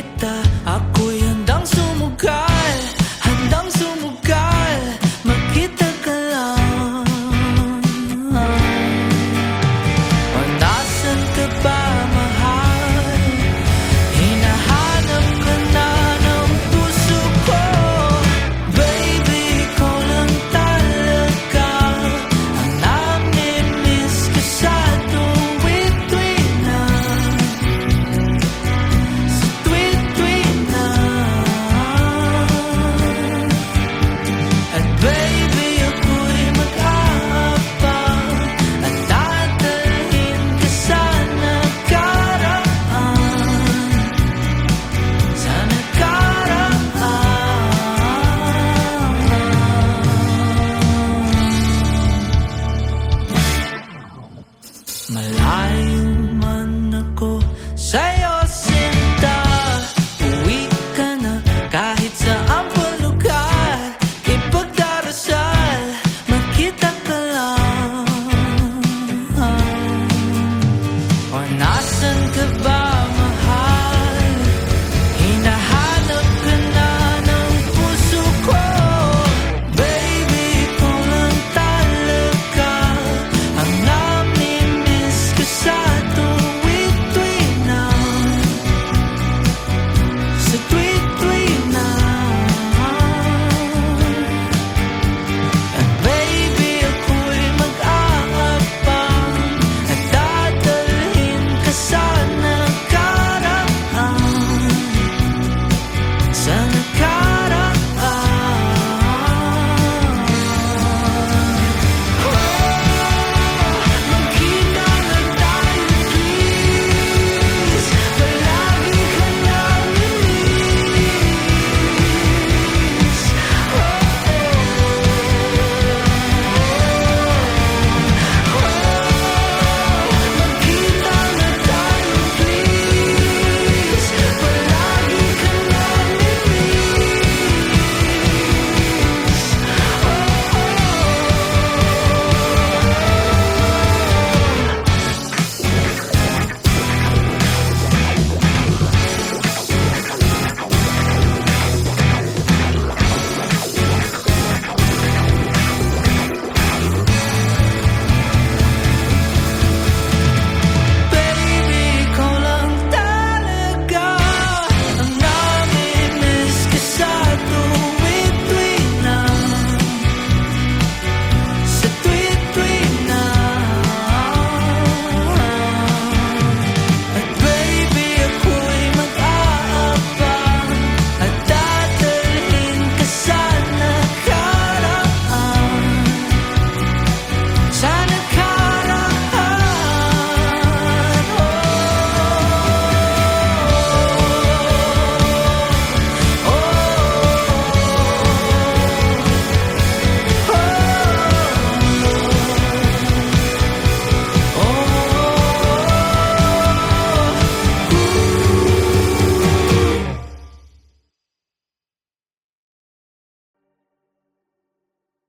kita Ako'y